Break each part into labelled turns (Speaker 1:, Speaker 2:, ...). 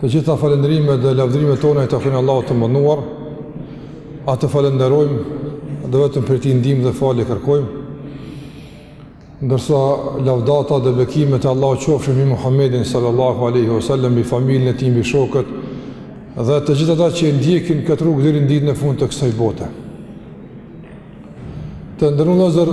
Speaker 1: Të gjitha falënderimet dhe lavdërimet tona i takojnë Allahut të madhëruar. Atë falënderojmë dhe vetëm prej tij ndihmë dhe falje kërkojmë. Ndërsa lavdata dhe bekimet e Allahut qofshin mbi Muhamedin sallallahu alaihi wasallam, mbi familjen e tij, mbi shokët dhe të gjithë ata që e ndjekin këtë rrugë deri në ditën e fundit të kësaj bote. Të nderuar vëllezër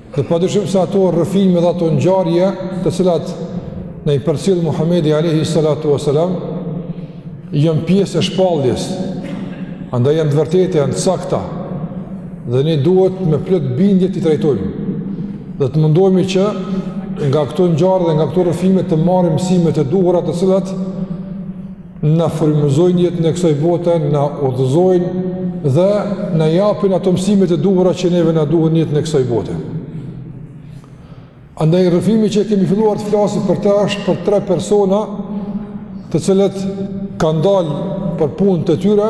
Speaker 1: Dhe padyshim se ato rrëfime dhe ato ngjarje, të cilat na i përcjell Muhamedi alayhi salatu wasalam, janë pjesë e shpalljes. Andaj janë të vërteta, janë të sakta. Dhe ne duhet me plot bindje t'i trajtojmë. Dhe të mundohemi që nga këto ngjarje dhe nga këto rrëfime të marrim mësimet e duhura të cilat na frymëzojnë në jetën e kësaj bote, na udhëzojnë dhe na japin ato mësimet e duhura që neve na duhen në jetën e kësaj bote. Andaj rrëfimi që kemi filluar të flasim për të është për tre persona të cilët kanë dalë për punët e tyre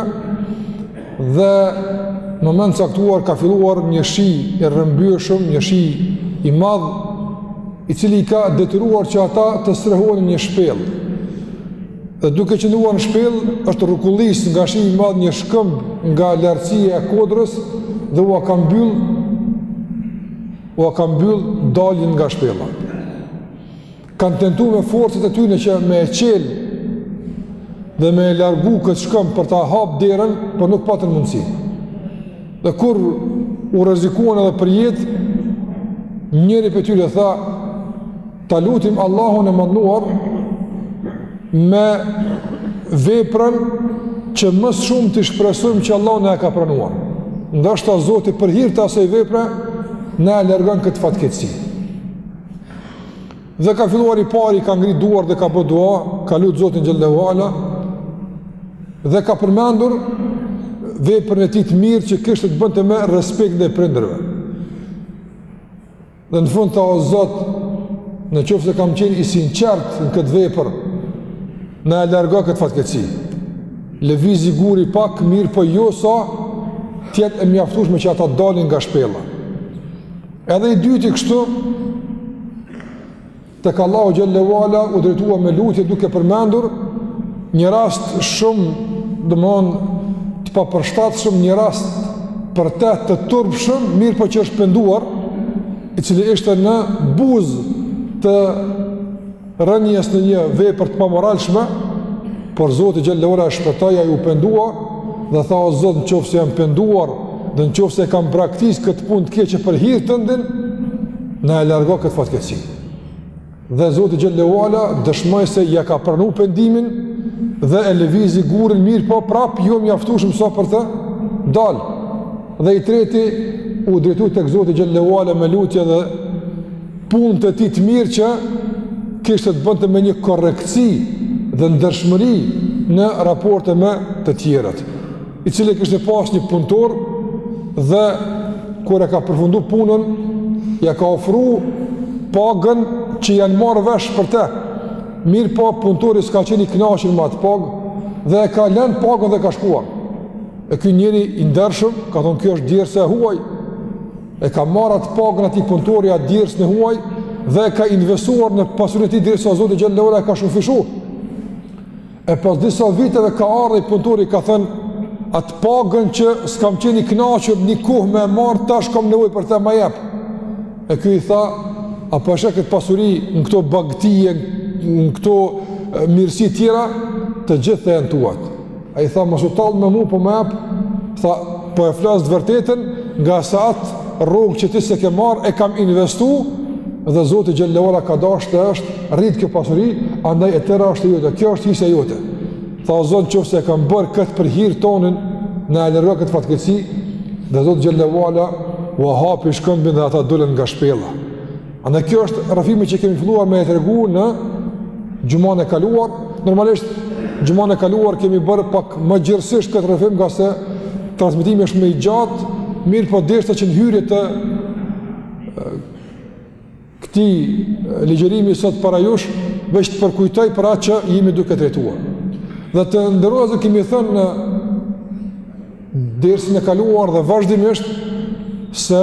Speaker 1: dhe në moment të caktuar ka filluar një shi i rrëmbyeshëm, një shi i madh i cili i ka detyruar që ata të strehohen në një shpellë Dhe duke qëndruar në shpellë, është rrukullis nga shiu i madh një shkëmb nga lartësia e kodrës dhe ua ka mbyll ua ka mbyll daljen nga shpella. Kanë tentu me forcat e tyne që me e çel dhe me e largu këtë shkëmb për ta hap derën, por nuk patën mundësi. Dhe kur u rrezikuan edhe për jetë, njëri prej tyre tha Ta lutim Allahun e madhëruar me veprën që më së shumti shpresojmë që Allahu na e ka pranuar. Ndoshta Zoti për hirë të asoj vepre, na e largon këtë fatkeqësi. Dhe ka filluar i pari, i ka ngri duart dhe ka bë dua, ka lutë Zotin xhalla wala, dhe ka përmendur veprën e tij të mirë që kishte të bënte me respekt ndaj prindërve. Dhe në fund tha o Zot, në qoftë se kam qenë i sinqertë në këtë vepër, na e largo këtë fatkeqësi. Lëvizi guri pak, mirëpo jo sa të jetë e mjaftueshme që ata të dalin nga shpella. Edhe i dyti kështu, Tek Allahu xhalla wala u drejtua me lutje duke përmendur një rast shumë, domethënë, të papërshtatshëm, një rast për të të turpshëm, mirëpo që është penduar, i cili ishte në buzë të rënies në një vepër të pamoralshme, por Zoti xhalla wala e shpëtoi ai u pendua dhe tha o Zot në qoftë se jam penduar dhe në qoftë se e kam braktis këtë punë të keqe për hir tëndin, Na e largo këtë fatkeqësi. Dhe Zoti xhel-le ue ala dëshmoi se ja ka pranu pendimin dhe e lëvizi gurin mirë, po prap jo mjaftueshëm sa për të dalë. Dhe i treti u drejtu tek Zoti xhel-le ue ala me lutje dhe punën e tij të mirë që kishte të bënte me një korrektësi dhe ndershmëri në raporte me të tjerët. i cili kishte pas një punëtor dhe kur e ka përfundu punën, ja ka ofru pagën që janë marrë vesh për te. Mirëpo, punëtori s'ka qenë i kënaqun me atë pagë dhe e ka lënë pagën dhe ka shkuar. E ky njeri i ndershëm, ka thonë kjo është djersë e huaj, e ka marrë atë pagën atij punëtori atë djersën e huaj dhe e ka investuar në pasurinë e tij derisa Zoti xhel-le ue ala e ka shumëfishu. E pas disa viteve ka ardh ai punëtori i ka thënë, atë pagën që s'kam qenë i knaqun një kohë me e marrë, tash kam nevojë për te, ma jep. E ky i tha, a po e sheh këtë pasuri në këto bagëti e, në këto mirësi tjera, të gjitha këto janë tuat. Ai tha, mos u tall me mu, po ma jep, tha, po e flas të vërtetën, ngase atë rrogë që ti s'e ke marrë, e kam investu, dhe Zoti xhel-le ue ala ka dashtë e është rritë kjo pasuri, andaj e tëra është e jote, kjo është hisja e jote. Tha o Zot qoftë se e kam bërë këtë për hirë tëndin, na e largo këtë fatkeqësi, dhe Zoti xhel-le ue ala ua hapi shkëmbin dhe ata dolën nga shpella. Andaj ky është rrëfimi që kemi filluar me e tregu në xhumanë e kaluar, normalisht xhumanë e kaluar e kemi bërë pak më gjerësisht këtë rrëfim ngase transmetimi është më i gjatë, mirëpo deshta që në hyrje të këtij ligjërimi sot para jush, veç të përkujtoj për atë që jemi duke trajtuar. Dhe të nderuar, e kemi thënë në dersin e kaluar dhe vazhdimisht se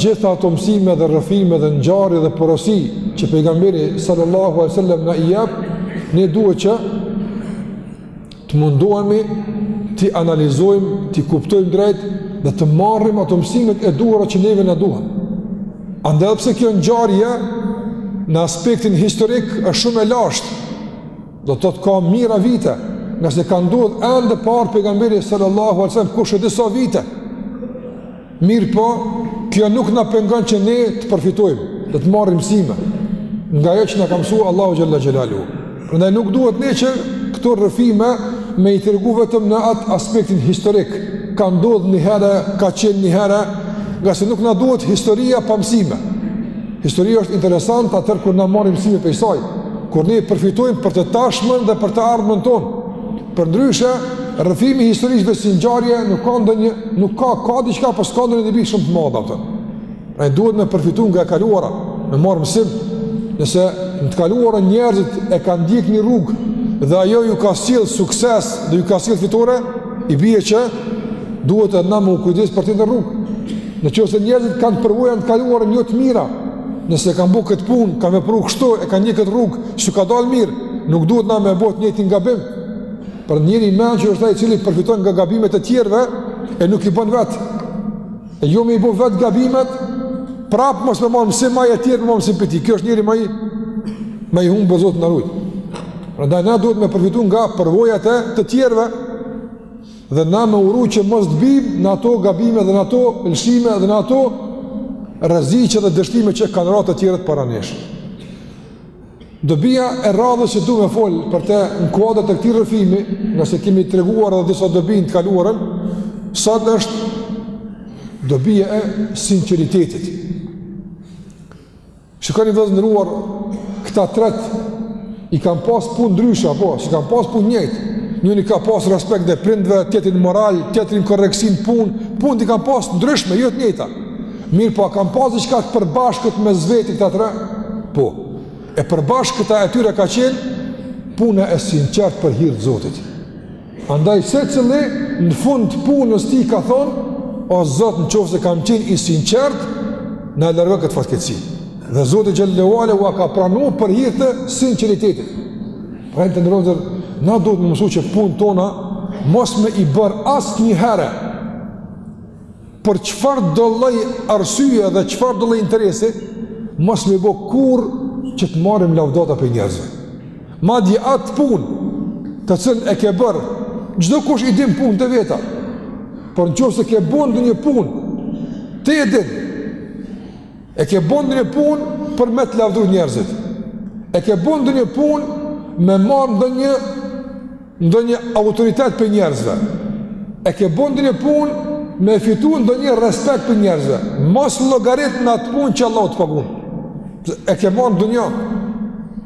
Speaker 1: gjitha ato mësime dhe rrëfime dhe ngjarje dhe porosi që pejgamberi sallallahu alajhi wasallam na i jep, ne duhet që të mundohemi t'i analizojmë, t'i kuptojmë drejt dhe të marrim ato mësimet e duhura që neve na duhen. Andaj edhe pse kjo ngjarje në aspektin historik është shumë e lashtë. Do të thotë ka mijëra vite, ngase ka ndodh ende para pejgamberit sallallahu alajhi wasallam kush e di sa vite. Mirëpo, kjo nuk na pengon që ne të përfitojmë, dhe të marrim mësime nga ajo që na ka mësuar Allahu xhalla xhelalu. Prandaj nuk duhet ne që këto rrëfime me i tregu vetëm në atë aspektin historik. Ka ndodh një herë, ka qenë një herë, ngase nuk na duhet historia pa mësime. Historia është interesante atëherë kur na marrim mësime prej saj. Kur ne përfitojmë për të tashmen dhe për të ardhmen tonë, përndryshe, rrëfimi i historisë veç si ngjarje nuk ka ndonjë, nuk ka, ka diçka, por po s'ka ndonjë dobi shumë të madhe. Prandaj duhet me përfitu nga e kaluara, me marrë mësim, nëse në të kaluarën njerëzit e kanë ndjek një rrugë dhe ajo ju ka sjellë sukses dhe ju ka sjellë fitore, i bje që duhet edhe na me u kujdes për të njëjtën rrugë. Në qoftë se njerëzit kanë përvoja në të kaluarën jo të mira, Nëse kanë bo këtë punë, kanë vepru kështu, e kanë ndjek këtë rrugë, s'u ka dalë mirë, nuk duhet na me bo të njëjtin gabim. Por njeri i mençëm është ai i cili përfiton nga gabimet e tjerëve, e nuk i bën vetë. E jo me i bo vetë gabimet, prapë mos me marrë mësim ai, e tjerët me marrë mësim prej tij. Kjo është njeri ma i, ma i humbur, Zoti na rujtë. Prandaj na duhet me përfitu nga përvojat e të tjerëve, Dhe na me u ru që mos të bim në ato gabime dhe në ato lëshime dhe në ato rreziqe dhe dështime që kanë ra të tjerët para nesh. Dobia e radhës që du me folë për te në kuadër të këtij rrëfimi, nëse kemi treguar edhe disa dobi në të kaluarën, sot është dobia e sinqeritetit. Shikoni vëllezër të nderuar, këta tret i kanë pas punët ndryshe, po, s'kanë pas punë të njëjtë, njëri ka pas respekt ndaj prindve, tjetri moral, tjetri korrektësi n'punë, punët i kanë pas të ndryshme, jo të njëjta. Mirëpo, a kanë pas diçka të përbashkët mes veti këta tre? Po, e përbashkëta e tyre ka qenë puna e sinqertë për hir të Zotit. Andaj secili në fund të punës tij ka thonë, o Zot në qoftë se kam qenë i sinqertë, na e largo këtë fatkeqësi. Dhe Zoti xhel-le ve ala ua ka pranu për hir të sinqeritetit. Prandaj të nderuar vëllezër, na duhet me mësu që punët tona, mos me i bërë asnjëherë, Për çfarëdo lloj arsye dhe çfarëdo lloj interesi, mos me i bo kurrë që të marrim lavdata prej njerëzve. Madje atë punë të cilën e ke bërë, çdokush i din punët e veta. Por në qoftë se e ke bo ndonjë punë, ti e din. E ke bo ndonjë punë për me të lavdu njerëzit. E ke bo ndonjë punë me marrë ndonjë ndonjë autoritet prej njerëzve, e ke bo ndonjë punë me fitu ndonjë respekt prej njerëzve, mos llogarit në atë punë që Allahu të pagun, e ke marrë n'dunja,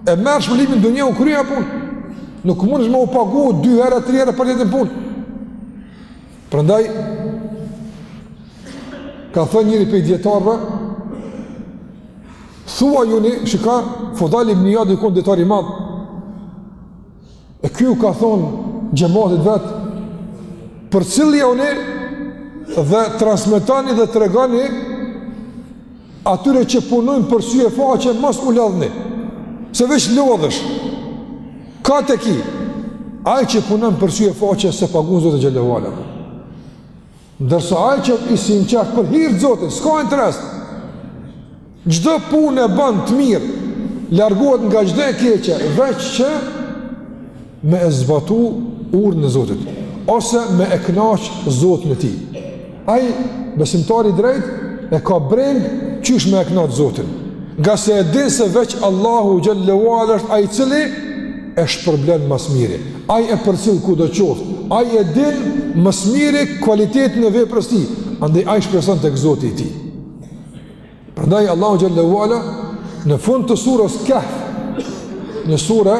Speaker 1: e merr shpërblimin n'dunja u kry puna, nuk mundesh me u pagu dy herë, tri herë për të njëjtën punë. Prandaj, ka thënë njëri prej dijetarëve, thua juni, shika, Fudajl ibn Ijadi u konë dijetar i madh, E ky u ka thonë xhematit vetë, përcillni dhe transmetoni dhe tregoni atyre që punojnë për sy e faqe, mos u lodhni, se veç lodhesh, kot e ki, ai që punon për sy e faqe, s'e pagun Zoti xhelle Ndërsa ai që është i sinqertë për hir të Zotit, s'ka interes. Çdo punë e bën të mirë, largohet nga çdo e keqe, veç që me e zbatu urdhrin e Zotit ose me e kënaq Zotin e tij. Ai besimtari i drejtë e ka brengë qysh me e kënaq Zotin, ngase e din se veç Allahu xhelle ve ala është ai i cili e shpërblen më së miri. Ai e përcjell kudo qoftë, ai e din më së miri kualitetin e veprës së tij, andaj ai shpreson tek Zoti i tij. Prandaj Allahu xhelle ve ala në fund të sures Kehf, një sure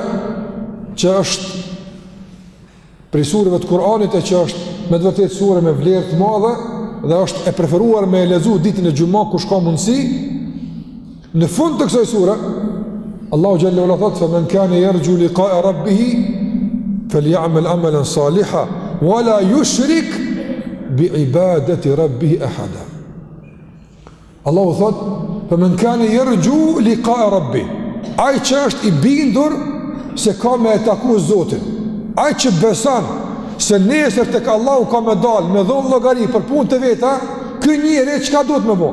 Speaker 1: që është prej sureve të Kur'anit e që është me të vërtetë sure me vlerë të madhe dhe është e preferuar me e lexu ditën e xhuma kush ka mundësi, Në fund të kësaj sure, Allahu xhelle ve ala thotë, fe men kane jerxhu likae rabbihi, fel jamel amelen saliha, ve la jushrik bi ibadeti rabbihi ehada. Allahu thotë, fe men kane jerxhu likae rabbihi, ai që është i bindur, se ka me e taku Zotin, ai që beson, se nesër tek Allahu ka me dalë, me dhonë llogari, për punët e veta, ky njeri çka duhet me bo?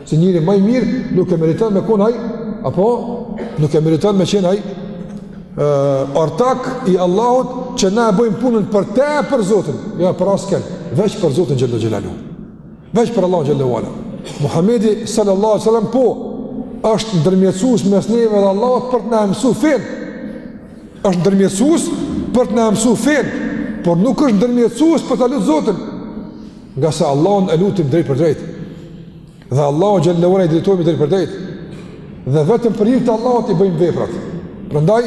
Speaker 1: As njeri ma i mirë nuk e meriton me kon ai, apo nuk e meriton me qenë ai, ortak i Allahut që na e bëjmë punën për te e për Zotin, jo jo, për askënd, veç për Zotin xhelle xhelaluhu, veç për Allahun xhelle ve ala. Muhammedi sallallahu alejhi ve selem po, është ndërmjetësus mes neve dhe Allahut për të na msu fenë, është ndërmjetësus për të na msu fenë, por nuk është ndërmjetësus për ta lutë Zotin, Ngase Allahun e lutim drejtpërdrejt. Dhe Allahut xhelle ve ala i drejtohemi drejtpërdrejt. Dhe vetëm për hir të Allahut i bëjmë veprat. Prandaj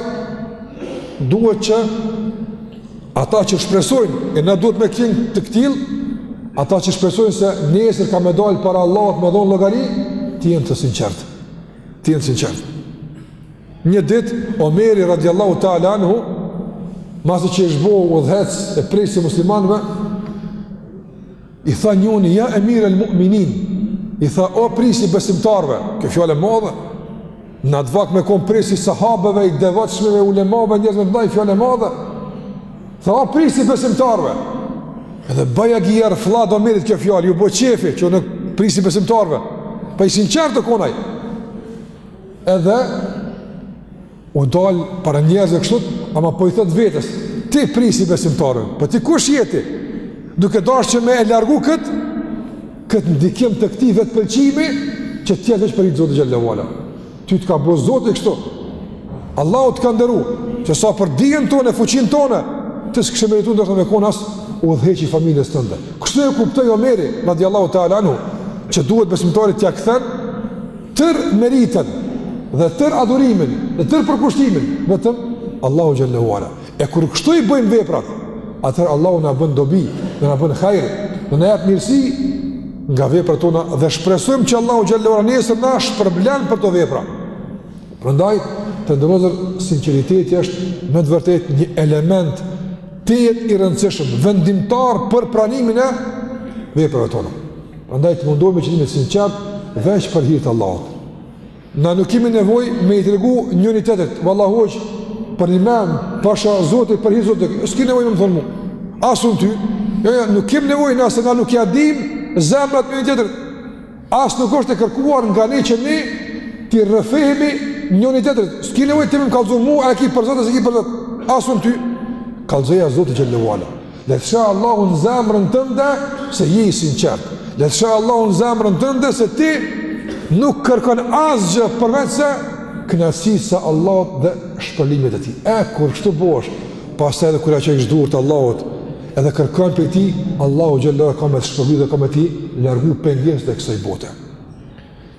Speaker 1: duhet që ata që shpresojnë e na duhet me kon të ktillë, ata që shpresojnë se nesër ka me dalë para Allahut me dhon llogari, të jenë të sinqertë. Të jenë të sinqertë. Një ditë Omeri radiallahu ta'ala anhu, masi që është bo udhëheqës e prijës i muslimanve, i tha njoni, ja emir el mu'minin, i tha, o prijës i besimtarëve, kjo fjalë e madhe, në atë vakt me kon prijës i sahabëve, i devotshmëve, ulemave, njerëzve të zgjedhun, fjalë e madhe, tha, o prijës i besimtarëve, edhe bëja gjerë, fllad Omerit kjo fjalë, ju bo qejfi, që jam prijës i besimtarëve, pa po i sinqertë t'u kon ai, Edhe u dal para njerëzve kështu, ama po i thot vetes, ti prijësi i besimtarëve, po ti kush je ti? Duke dashtë që me e largu kët kët ndikim të këtij vetpëlqimi që t'jesh veç për Zotin xhel-le ve ala. Ty të ka bo Zoti kështu. Allahu të ka nderu, që sa për dijen tane, fuqinë tane, ti s'kishe meritu ndoshta me kon as udhëheqësi i familjes tënde. Kështu e kuptoi Omeri, radiallahu ta'ala anhu, që duhet besimtari t'ia kthen, Tërë meritat dhe tërë adhurimin dhe tërë përkushtimin vetëm Allahut xhel-le ve ala. E kur kështu i bëjmë veprat, atëherë Allahu na bën dobi, dhe na bën hajr, dhe na jep mirësi nga veprat tona dhe shpresojmë që Allahu xhel-le ve ala nesër na shpërblen për to vepra. Prandaj të nderuar sinqeriteti është me të vërtetë një element tejet i rëndësishëm, vendimtar për pranimin e veprave tona. Prandaj të mundohemi që të jemi të sinqertë veç për hir të Allahut. Na nuk kemi nevojë me i tregu njëri tjetrit, vallahu hoq për një mend, pasha Zotin për hir Zotit. S'ke nevojë me më thon mu. As un ty. Jo, jo, nuk kemi nevojë na se na nuk ja dim zemrat njëri tjetrit. As nuk është e kërkuar nga ne që ne t'i rrëfehemi njëri tjetrit. S'ke nevojë ti me më kallzu mua, a ki për Zotin, s'ki për Zotin. As un ty. Kallzoja Zotit xhel-le ve ala. Le të sheh Allahu në zemrën tënde se je i sinqertë. Le të sheh Allahu në zemrën tënde se ti nuk kërkon asgjë përveç se kënaqësisë së Allahut dhe shpërblimit të tij. E kur kështu bojsh, pastaj edhe kur ia çojsh durtë Allahut, edhe kërkon prej tij, Allahu xhallahu ka me të shpërbly dhe ka me t'i largu pengesat e kësaj bote.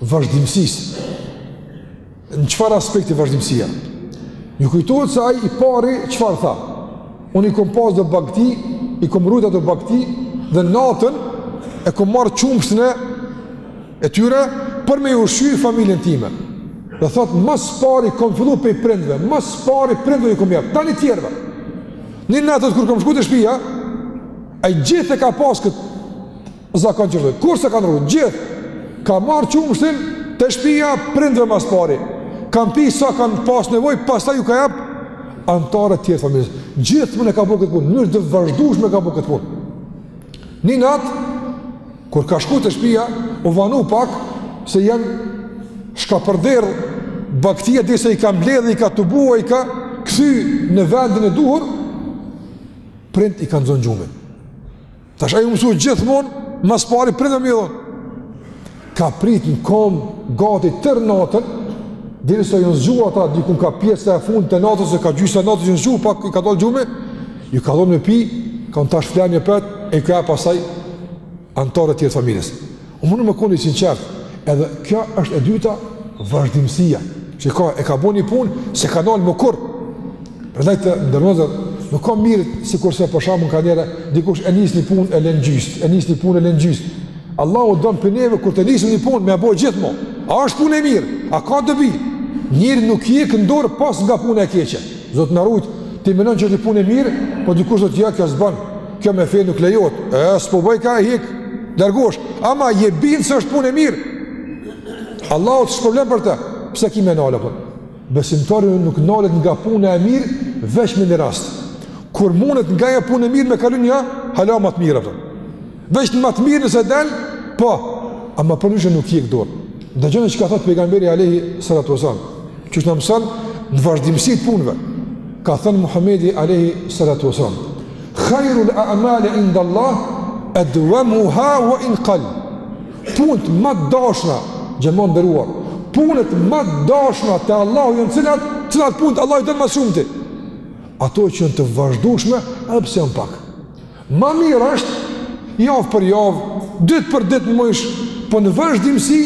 Speaker 1: vazhdimësisë. Në çfarë aspekti vazhdimësia? A ju kujtohet se ai i pari çfarë tha? Unë i kom pas do bakti, i kom rujt ato bakti dhe natën e kom marr qumështin e tyre për me i ushqy familjen time. Dhe thotë, ma s'pari kom fillu prej prindve, ma s'pari prindve i kom jap, tani tjerve. Një natë kur kom shku te shpia, ai gjithë e ka pas këtë zakon, që do, kur s'e ka nrru, gjithë, ka marr qumështin te shpia prindve ma s'pari, kanë pi sa kanë pas nevoj, pastaj u ka jap antarëve tjerë familjes, gjithmonë e ka bo këtë punë, në mënyrë të vazhdushme e ka bo këtë punë. Një natë, kur ka shku te shpia, u vanu pak, se janë shkapërderdh baktia, derisa i ka mbledh, i ka tubu, i ka kthy në vendin e duhur, prindt i ka nxon gjumi. Tash ai i mësu gjithmonë ma s'pari prindve me ju dhon. Ka prit në komb gati tërë natën, derisa jon zgju ata dikur ka pjesa e fundit e natës e ka gjysa e natës jon zgju pak i ka dalë gjumi, ju ka dhon me pi, kanë ra tash flejnë apet e ju ka jap pastaj anëtarëve tjerë të familjes. Unë mundu me konë i sinqert, edhe kjo është e dyta vazhdimësia, që ka, e ka bo një punë, s'e ka nalë ma kurrë, prandaj të nderuar vllazër, nuk ka mirë, sikurse për shembull kanjëherë, dikush e nis një punë e len gjys, e nis një punë e len gjys, Allahu don prej neve, kur ta nisim një punë, me e bo gjithmonë, a është punë e mirë, a ka dobi, njeri nuk hjek dorë pos nga puna e keqe, Zoti na rujtë, ti menon që është një punë e mirë, po dikush t'thot jo kjo s'bon, kjo me fe nuk lejohet. E s'po bojka, hik, largohesh. Ama je bind se është punë e mirë. Allahu të shpërblen për të. Pse ki me nalë apo? Besimtari nuk nalet nga puna e mirë veç me një rast. Kur mundet nga ajo punë e mirë me kalu në nja hala ma të mirë apo. Veç ma të mirë nëse del, po. Ama përndryshe nuk hjek dorë. Dëgjoni çka thot pejgamberi alayhi salatu wasallam. Që na mëson në vazhdimësi të punëve. Ka thënë Muhamedi alayhi salatu wasallam. Khairul a'mali inda Allah adwamuha wa in qall. Punët ma të dashna, xhemat i nderuar, punët ma të dashna te Allahu janë cilat? Cilat punët Allahu t'i don ma shumë ty? Ato që janë të vazhdueshme, edhe pse janë pak. Ma mirë është javë për javë, ditë për ditë n'mujsh, po në vazhdimsi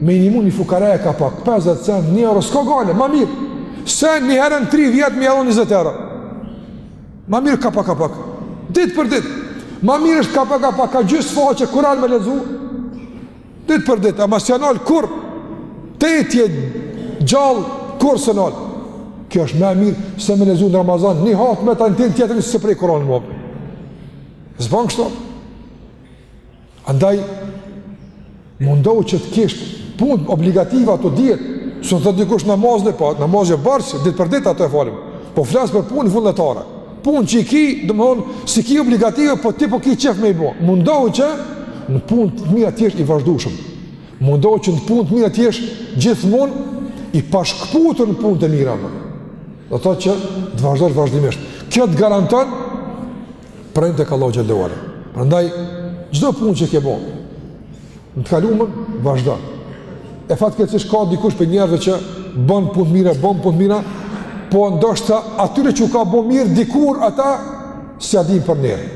Speaker 1: me i nimu një fukaraje ka pak, 50 cent, një euro, s'ka gajle, ma mirë se një herë n'3 vjet me ia dhon 20 euro. Ma mirë ka pak ka pak. Ditë për ditë. Ma mirë është ka pak ka pak, ka gjysë faqe, Kuran me lexu. Ditë për ditë, ama s'ja nal kurrë. Tej t'je gjallë, kurrë s'e nal. Kjo është ma e mirë, se me lexu në Ramazan, një hatme, tej t'vjen tjetri, s'e prek Kuranin ma. S'bon kështu. Andaj, mundohu që të kesh punë obligative ato dihet, s'u thot dikush namazin e pa, po, namazi o borxh ditë për ditë ato e falim. Po flas për punë vullnetare. Punë që i ki, domthon, s'i ki obligative, po ti po ki qef me i bë. Mundohu që në punë të mira të jesh i vazhdueshëm. Mundohu që në punë të mira të jesh gjithmonë i pashkëputur në punë të mira. Do të thotë që të vazhdosh vazhdimisht. Kjo të garanton pranim tek Allahu, xhemat i nderuar. Prandaj, çdo punë që ke bo, në të kalumën, vazhdo. E fatkeqësisht ka dikush prej njerëzve që bon punë t'mira, bon punë t'mira, po ndoshta atyre që u ka bo mirë, dikur ata s'ja dinë për nerë.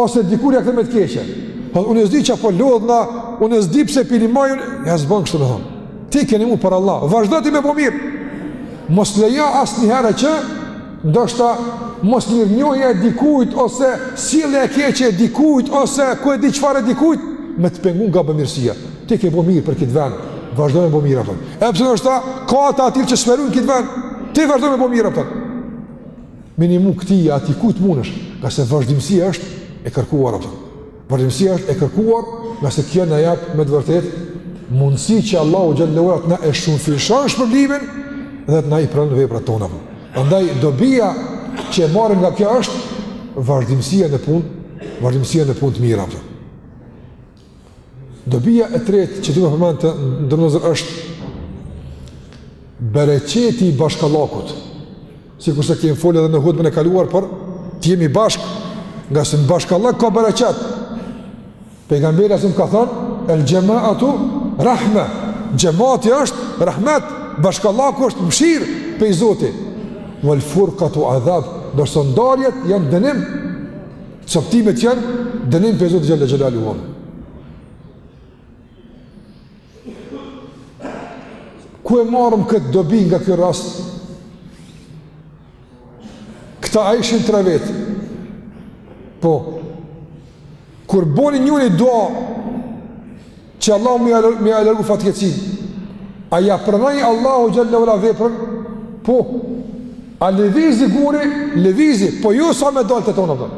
Speaker 1: Ose dikur ja kthen me të keqe. Po, unë s'di çka po lodhna, unë s'di pse p'i nimoj unë, jo s'bon kështu me thonë. Ti ke nimu për Allah, vazhdo ti me bo mirë. Mos lejo asnjëherë që Ndoshta mos mirënjohja e dikujt ose sjellja e keqe e dikujt ose ku e di çfarë e dikujt me të pengu nga bëmirësia. Ti ke bo mirë për këtë vend, vazhdo me bo mirë a kupton. Edhe pse ndoshta ka ata të atillë që sferun këtë vend, ti vazhdo me bo mirë a kupton. Me i nimu këtij e atij kujt munesh, ngase vazhdimësia është e kërkuar a kupton. Vazhdimësia është e kërkuar, ngase kjo na jep me të vërtetë mundësi që Allahu xhelle ve ala të na e shumfishon shpërblimin dhe të na i pranon veprat tona. Prandaj dobia që marrim nga kjo është vazhdimësia në punë, vazhdimësia në punë të mira. Për. Dobia e tretë që du me përmend të nderuar është bereqeti i bashkallakut. Sikurse kemi folë edhe në hutben e kaluar për të jemi bashkë, ngase në bashkallak ka bereqet. Pejgamberi a.s. ka thonë, el xhematu rahme, xhemati është rahmet, bashkallaku është mshirë pej zoti. Vel furkatu adhab, ndërsa ndarjet janë dënim, coptimet janë dënim pej zoti xhelle xhelaluhu. Ku e marrim këtë dobi nga ky rast? Këta a ishin tre vetë? Po, kur boni njëri dua që Allahu me ia me ia largu fatkeqësinë. A ja pranoi Allahu xhelle ve ala veprën? Po. A lëvizi guri, lëvizi, po jo sa me dalë të tonë ato.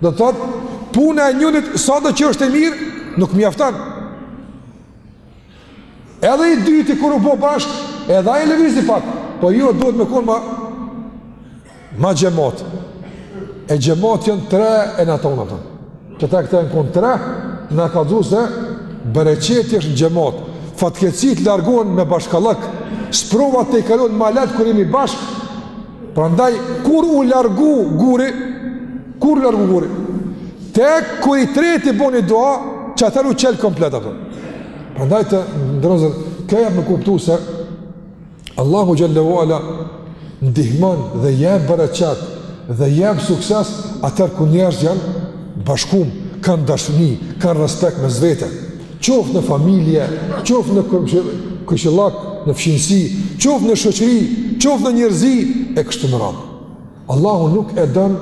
Speaker 1: Do të thotë, puna e njërit, sa do që është e mirë, nuk mjafton. Edhe i dyti, kur u bo bashkë, edhe ai lëvizi pak, po jo, duhet me konë ma, ma xhemat. E xhemat janë tre e matonë, atëherë. Qeta këta janë konë tre, me na kallxu se bereqeti është në xhemat. Fatkeqësitë largohen me bashkallak, sprovat tejkalohen ma lehtë kur jemi bashkë, Prandaj kur u largu guri, kur u largu guri, tek kur i treti boni dua, qatherë u çel komplet ato. Prandaj të nderuar, kjo jep me kuptu se Allahu xhelle ve ala ndihmon dhe jep bereqet dhe jep sukses atëherë kur njerëzit janë bashku, kanë dashni, kanë respekt mes veti. Qoftë në familje, qoftë në kojshillak, në fqinjësi, qoftë në shoqëri, qoftë në njerëzi e kështu me radhë. Allahu nuk e don,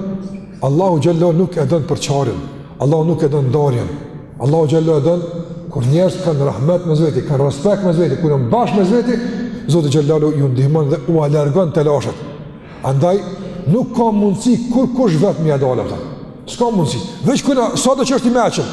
Speaker 1: Allahu xhelle nuk e don përçarjen, Allahu nuk e don ndarjen. Allahu xhelle e don kur njerëzit kanë rahmet mes veti, kanë respekt mes veti, kur janë bashkë mes veti, Zoti xhelle ju ndihmon dhe u a largon telashet. Andaj nuk ka mundësi kurkush vetë me ia dalë ata. S'ka mundësi. Veç kur sado që është i meçëm.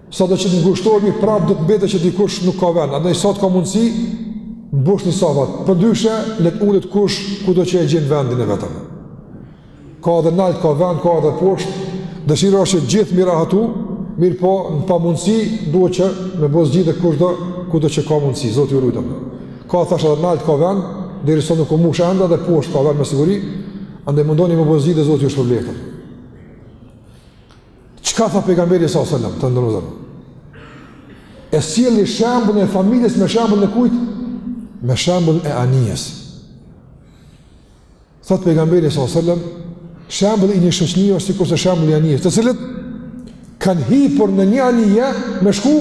Speaker 1: Sado që të ngushtohemi, prapë do të mbete që dikush nuk ka vend. Andaj sa t'ka mundësi, mbushni safat. Përndryshe, le t'ulet kush, kudo që e gjen vendin e vet. Ka edhe nalt, ka vend, ka edhe posht. Dëshirë është që gjithë me i rahatu, mirëpo në pamundësi, duhet që me bo zgjidhje kushdo, kudo që ka mundësi, Zoti ju rujtë. Ka thash edhe nalt, ka vend, derisa nuk u mush ende dhe posht, ka vend me siguri, andaj mundohuni me bo zgjidhje Zoti ju shpër Çka tha pejgamberi salallahu selam të nderuar? E solli shembullin e familjes me shembullin e kujt? Me shembullin e anijes. Thot pejgamberi salallahu selam, shembulli i një shoqnie është sikurse shembulli i anijes, të cilët kanë hipur në një anije me shku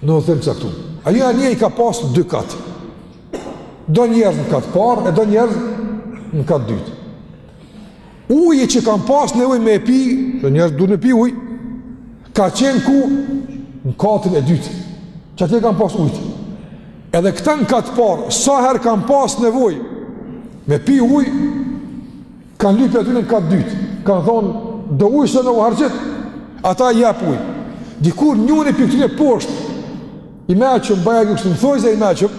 Speaker 1: në udhtim të caktuar. Ajo anije i ka pas dy kat. Do njerëz në kat parë e do njerëz në kat dytë. Uji që kanë pas nevojë me pi, çdo njeri duhet me pi ujë, ka qenë ku në katin e dytë. Që atje kanë pas ujë. Edhe këta në katë parë, sa herë kanë pas nevojë me pi ujë, kanë lypë atyne në katë dytë. Kanë thonë, do ujë se na u harxh, ata i japë ujë. Dikur njëri prej këtyne poshtë, i meçëm, baja kështu në thojza i meçëm,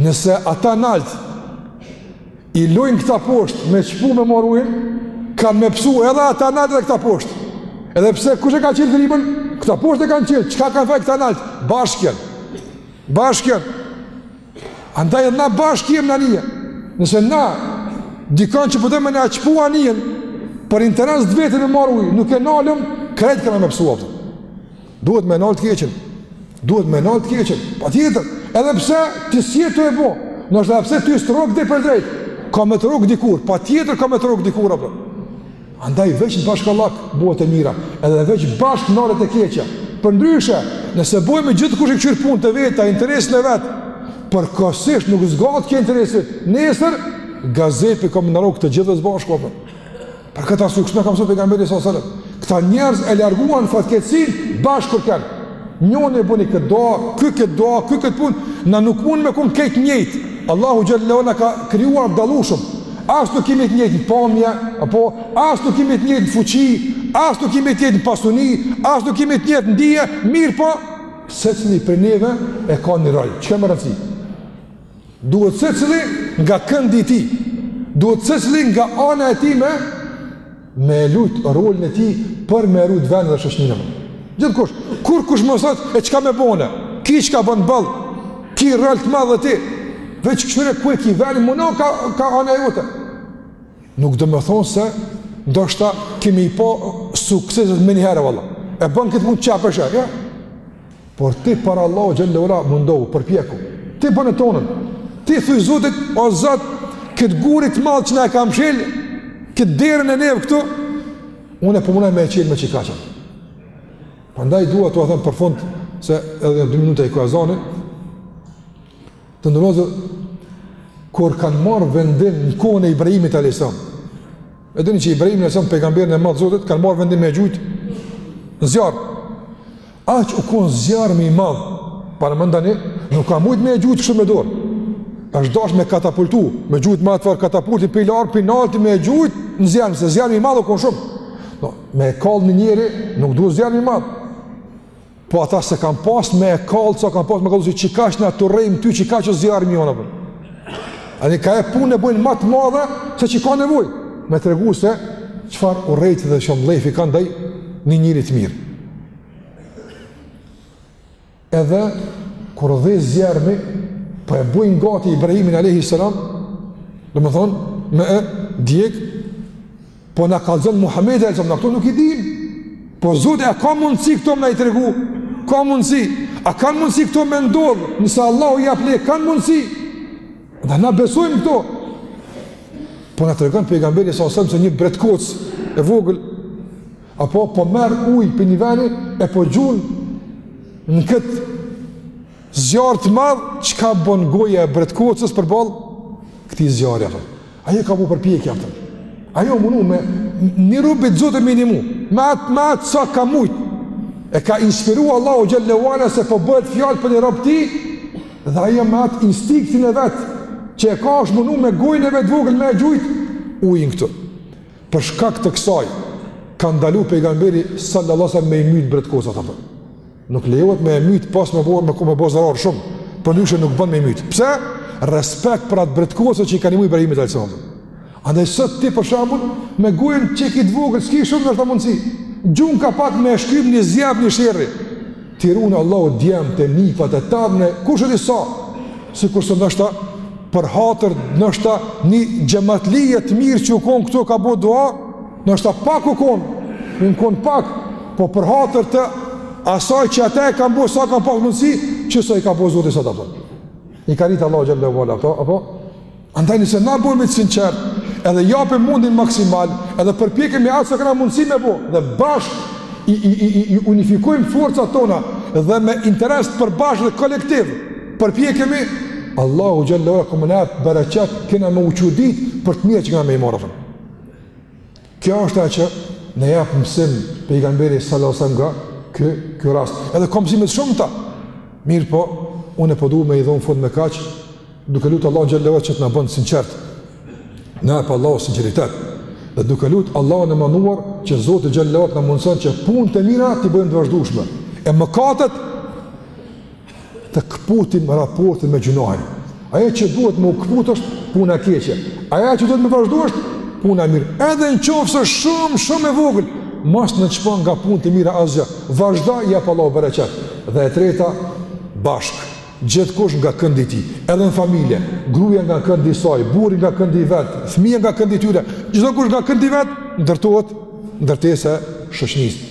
Speaker 1: Nëse ata nalt i lonë këta poshtë me çpu me marrë ujin, kanë me pësu edhe ata nalt edhe këta poshtë. Edhe pse kush e ka çelë vrimën, këta poshtë e kanë çelë, çka kanë faj këta nalt? Bashkë janë. Bashkë janë. Andaj edhe na bashkë jem në anije. Nëse na dikon që po don me na çpu anijen, për interes të vetin me marrë ujë, nuk e nalëm, krejt kena me pësu Duhet me nalë të keqen. Duhet me nalë të keqen. Patjetër, edhe pse ti s'je tu e bo. Dmth edhe pse ty s'të rrok drejtpërdrejt. Ka me të rogë dikur. Patjetër ka me të rrokë dikur. Apo. Andaj veç bashkë allak bohet e mira. Edhe veç bashkë nalet e keqja. Përndryshe, nëse bojmë gjithkush i këqyr punët e veta, interesin e vet, përkohësisht nuk zgatë ky interesi, nesër, gazepi ka me na rrokë të gjithëve së bashku. Apo. Për këtë arsye kështu na ka mësuar pejgamberi sallallahu alajhi wasallam. Këta njerëz e larguan fatkeqësin bashkë tu kon. Njëri e boni këtë dua, ky këtë dua, ky këtë punë, na nuk mund me kon krejt të njëjtë. Allahu xhallahu na ka krijuar dallushëm. As nuk kemi të njëjtën pamje, apo as nuk kemi të njëjtën fuqi, as nuk kemi të njëjtën pasuni, as nuk kemi të njëjtën dije, mirëpo secili prej neve e ka një rol. Çka është me rëndësi? Duhet secili nga këndi i tij. Duhet secili nga ana e tij me me e lujt rolin e tij për me e rujt vendin dhe shoqërinë apo. Gjithkush, kur kush më thot e çka me bo? Ki çka bën ball? Ki rol të madh ti. Veç kshyre ku e ki venin, munohu ka, ka ana e jote. Nuk domethonë se, ndoshta kemi me i pa sukseset menjëherë, valla. E bën këtë mund qapeshe, ja? Por ti para Allahut xhelle ue ala mundohu, përpjeku. Ti bëne tonën. Ti thuj Zotit, o Zot, këtë gur të madh që na e ka mshel, këtë derën e nev këtu, unë e po muna me e çel me çekiç. Prandaj dua t'ua them për fund se edhe në 2 minuta i kujtoni të nderuar kur kanë marrë vendim në kohën e Ibrahimit alayhisalam. E dini që Ibrahim alayhisalam pejgamberin e madh Zotit kanë marrë vendim me e gjujt në zjarr. Aq u kon zjarrmi i madh. Paramendoni, nuk ka mujt me e gjujt kështu me dorë. Është dasht me katapultu, me gjujt me atfar katapulti pi larg pi nalti me e gjujt në zjarr, se zjarrmi i madh u kon shumë. Do, me e kall një njeri, nuk duhet zjarrmi i madh. Po ata s'e kanë pas me e kall, sa kanë pas me kall si çikash na turrim ty çikash zjarrmi jonë. Ata nganjëherë punën e bojn ma të madhe se çka ka nevojë. Me tregu se çfarë urrejtje dhe çfarë mllefi kanë ndaj një njeri të mirë. Edhe kur u dhez zjarrmi po e bojnë gati Ibrahimin alayhi salam, domethënë me e djeg po na kallzon Muhamedi alayhi salam, na këto nuk i dimë. Po Zoti a ka mundësi këto me na i tregu. Ka mundësi. A kanë mundësi këto me ndodh? Nëse Allahu u jap leje, kanë mundësi. Dhe na besojmë këto. Po na tregon pejgamberi salallahu alejhi ue selem se një bretkocë e vogël Apo po merr ujë pi një veni e po gjun në kët zjarr të madh çka bën goja e bretkocës përballë këtij zjarri, apo. Ajo ka bo përpjekje, apo. Ajo u mundu me i nimu robit të Zotit me i nimu, me atë me atë sa ka mujt. E ka inspiru Allahu xhelle ue ala se po bëhet fjalë për një rob të tij dhe ajo me atë instinktin e vet që e ka është mundu me gojën e vet të vogël me e gjujt ujin këtu. Për shkak të kësaj ka ndalu pejgamberi sallallahu alajhi wasallam me i myt bretkosat, apo. Nuk lejohet me i myt pos me bo diku me bo zarar shumë. Përndryshe nuk bën me i myt. Pse? Respekt për atë bretkosë që i ka nimu Ibrahimit alajhi wasallam. Andaj sot ti për shembull me gojën qeki të vogël s'ki shumë ndoshta mundsi. Gjun nga pak me shkym një zjarr një sherri. T'i run Allahu djemtë e nipat e tanë, kush e di sa, sikurse ndoshta për hatër, ndoshta një xhematlije të mirë që u konë këtu ka bo dua, ndoshta pak u konë, u konë pak, po për hatër të asaj që ata e kanë bo, sa kanë pas mundësi, që sa i ka bo Zoti sot, apo. I ka rritë Allahu xhelle ue ala, apo? Andaj nëse na bëhemi të sinqertë, edhe japim mundin maksimal, edhe përpjekemi atë sa kena mundësi me bo, dhe bashkë i, i, i, i unifikojmë forcat tona dhe me interes të përbashkët dhe kolektiv, përpjekemi, Allahu xhelle ue ala ka me na dhan bereqet, kena me u çudit për të mira që kena me i marr. Kjo është ajo që na jap mësim pejgamberi sallallahu alajhi wasallam nga ky ky rast. Edhe ka mësime të shumta. Mirëpo, unë po du me i dhon fund me kaq, duke lut Allahun xhallahu që të na bën sinqert. Na ep Allahu sinqeritet. Dhe duke lut Allahun e madhëruar që Zoti xhallahu na mundëson që punët e mira t'i bëjmë të vazhdueshme. E mëkatet të këputim raportin me gjynahin. Aja që duhet me u këput është puna e keqe. Aja që duhet me vazhdu është puna e mirë. Edhe në qoftë se shumë, shumë e vogël, mos nënçmo nga punët e mira asgjë. Vazhdo, jap Allahu bereqet. Dhe e treta, bashkë. Gjithkush nga këndi i tij, edhe në familje, gruja nga këndi i saj, burri nga këndi i vet, fëmija nga këndi i tyre, gjithkush nga këndi i vet, ndërtohet ndërtesa e shoqnisë.